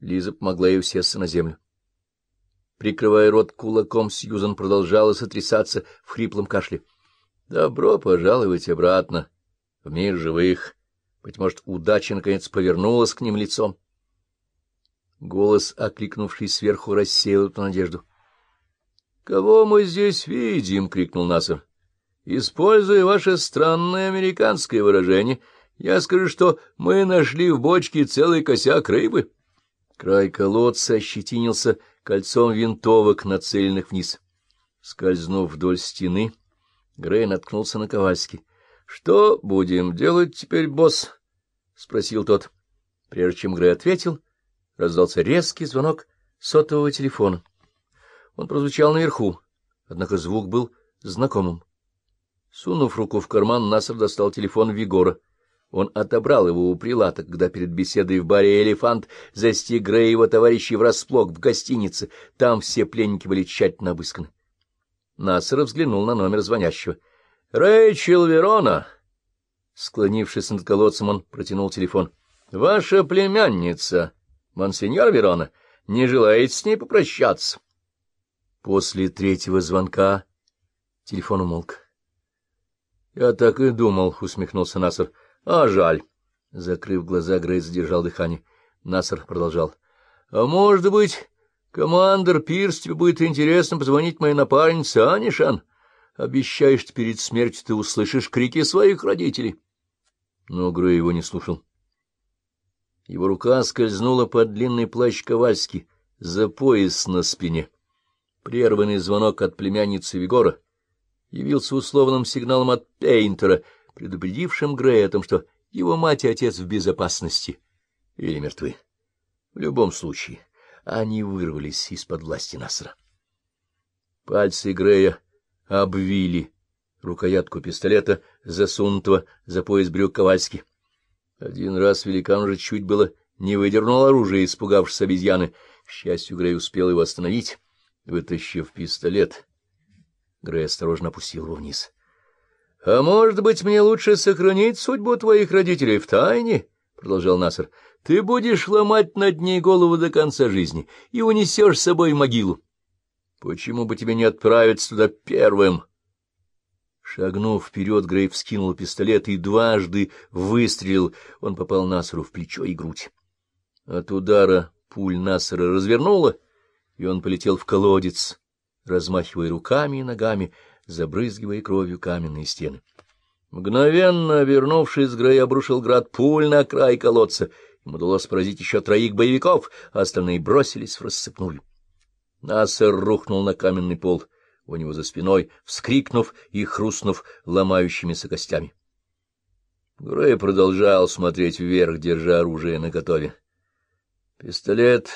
Лиза помогла ей усесться на землю. Прикрывая рот кулаком, Сьюзан продолжала сотрясаться в хриплом кашле. — Добро пожаловать обратно, в мир живых. Быть может, удача, наконец, повернулась к ним лицом. Голос, окликнувший сверху, рассеял эту надежду. — Кого мы здесь видим? — крикнул Насар. — Используя ваше странное американское выражение, я скажу, что мы нашли в бочке целый косяк рыбы. Край колодца ощетинился кольцом винтовок, нацеленных вниз. Скользнув вдоль стены, Грей наткнулся на Ковальски. — Что будем делать теперь, босс? — спросил тот. Прежде чем Грей ответил, раздался резкий звонок сотового телефона. Он прозвучал наверху, однако звук был знакомым. Сунув руку в карман, Наср достал телефон Вигора. Он отобрал его у прилата, когда перед беседой в баре «Элефант» застиг Грей его товарищей врасплох в гостинице. Там все пленники были тщательно обысканы. Насер взглянул на номер звонящего. — Рэйчел Верона! Склонившись над колодцем, он протянул телефон. — Ваша племянница, монсеньор Верона, не желает с ней попрощаться? После третьего звонка телефон умолк. — Я так и думал, — усмехнулся Насер. — А жаль. Закрыв глаза, Грей задержал дыхание. Насер продолжал. — А может быть, командор Пирс, тебе будет интересно позвонить моей напарнице Анишан? Обещаешь, что перед смертью ты услышишь крики своих родителей. Но Грей его не слушал. Его рука скользнула под длинный плащ Ковальски, за пояс на спине. Прерванный звонок от племянницы Вигора явился условным сигналом от Пейнтера — предупредившим Грея о том, что его мать и отец в безопасности или мертвы. В любом случае, они вырвались из-под власти Насра. Пальцы Грея обвили рукоятку пистолета, засунутого за пояс брюк Ковальски. Один раз великан уже чуть было не выдернул оружие, испугавшись обезьяны. К счастью, Грей успел его остановить, вытащив пистолет. Грей осторожно опустил его вниз. — А может быть, мне лучше сохранить судьбу твоих родителей в тайне? — продолжал Насар. — Ты будешь ломать над ней голову до конца жизни и унесешь с собой могилу. Почему бы тебе не отправиться туда первым? Шагнув вперед, Грейв скинул пистолет и дважды выстрелил. Он попал Насару в плечо и грудь. От удара пуль Насара развернула, и он полетел в колодец, размахивая руками и ногами, забрызгивая кровью каменные стены. Мгновенно вернувшись, Грей обрушил град пуль на край колодца. Ему удалось поразить еще троих боевиков, а остальные бросились в рассыпную. Насер рухнул на каменный пол у него за спиной, вскрикнув и хрустнув ломающимися костями. Грей продолжал смотреть вверх, держа оружие на готове. Пистолет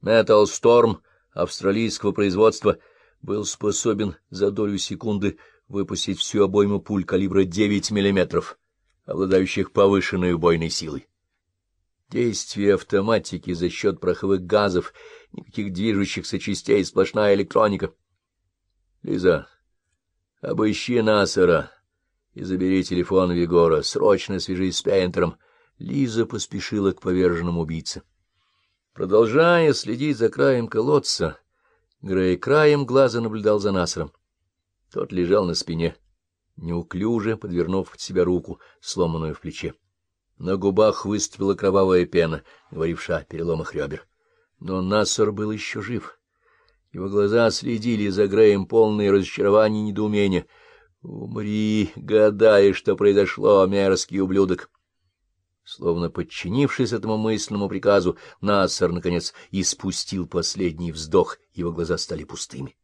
Metal Storm австралийского производства — был способен за долю секунды выпустить всю обойму пуль калибра 9 мм, обладающих повышенной убойной силой. Действие автоматики за счет пороховых газов, никаких движущихся частей, сплошная электроника. — Лиза, обыщи Насара и забери телефон Вигора, срочно свяжись с Пейнтером. Лиза поспешила к поверженному убийце. Продолжая следить за краем колодца, Грей краем глаза наблюдал за Насром. Тот лежал на спине, неуклюже подвернув под себя руку, сломанную в плече. На губах выступила кровавая пена, говорившая о переломах ребер. Но Насор был еще жив. Его глаза следили за Греем полные разочарования и недоумения. «Умри, гадай, что произошло, мерзкий ублюдок!» Словно подчинившись этому мысленному приказу, Насар, наконец, испустил последний вздох, его глаза стали пустыми.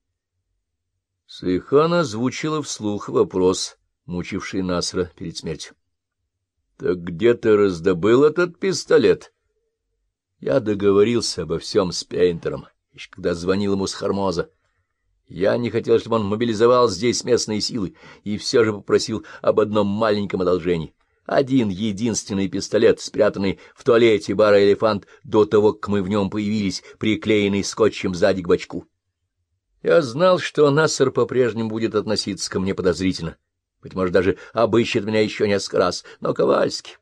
Сейхан озвучила вслух вопрос, мучивший Насра перед смертью. — Так где ты раздобыл этот пистолет? Я договорился обо всем с Пейнтером, еще когда звонил ему с Хармоза. Я не хотел, чтобы он мобилизовал здесь местные силы, и все же попросил об одном маленьком одолжении — один единственный пистолет, спрятанный в туалете бара «Элефант» до того, как мы в нем появились, приклеенный скотчем сзади к бачку. Я знал, что Нассер по-прежнему будет относиться ко мне подозрительно. Быть может, даже обыщет меня еще несколько раз. Но Ковальский...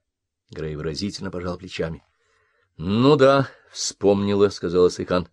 Грей выразительно пожал плечами. — Ну да, вспомнила, — сказала Сайхан.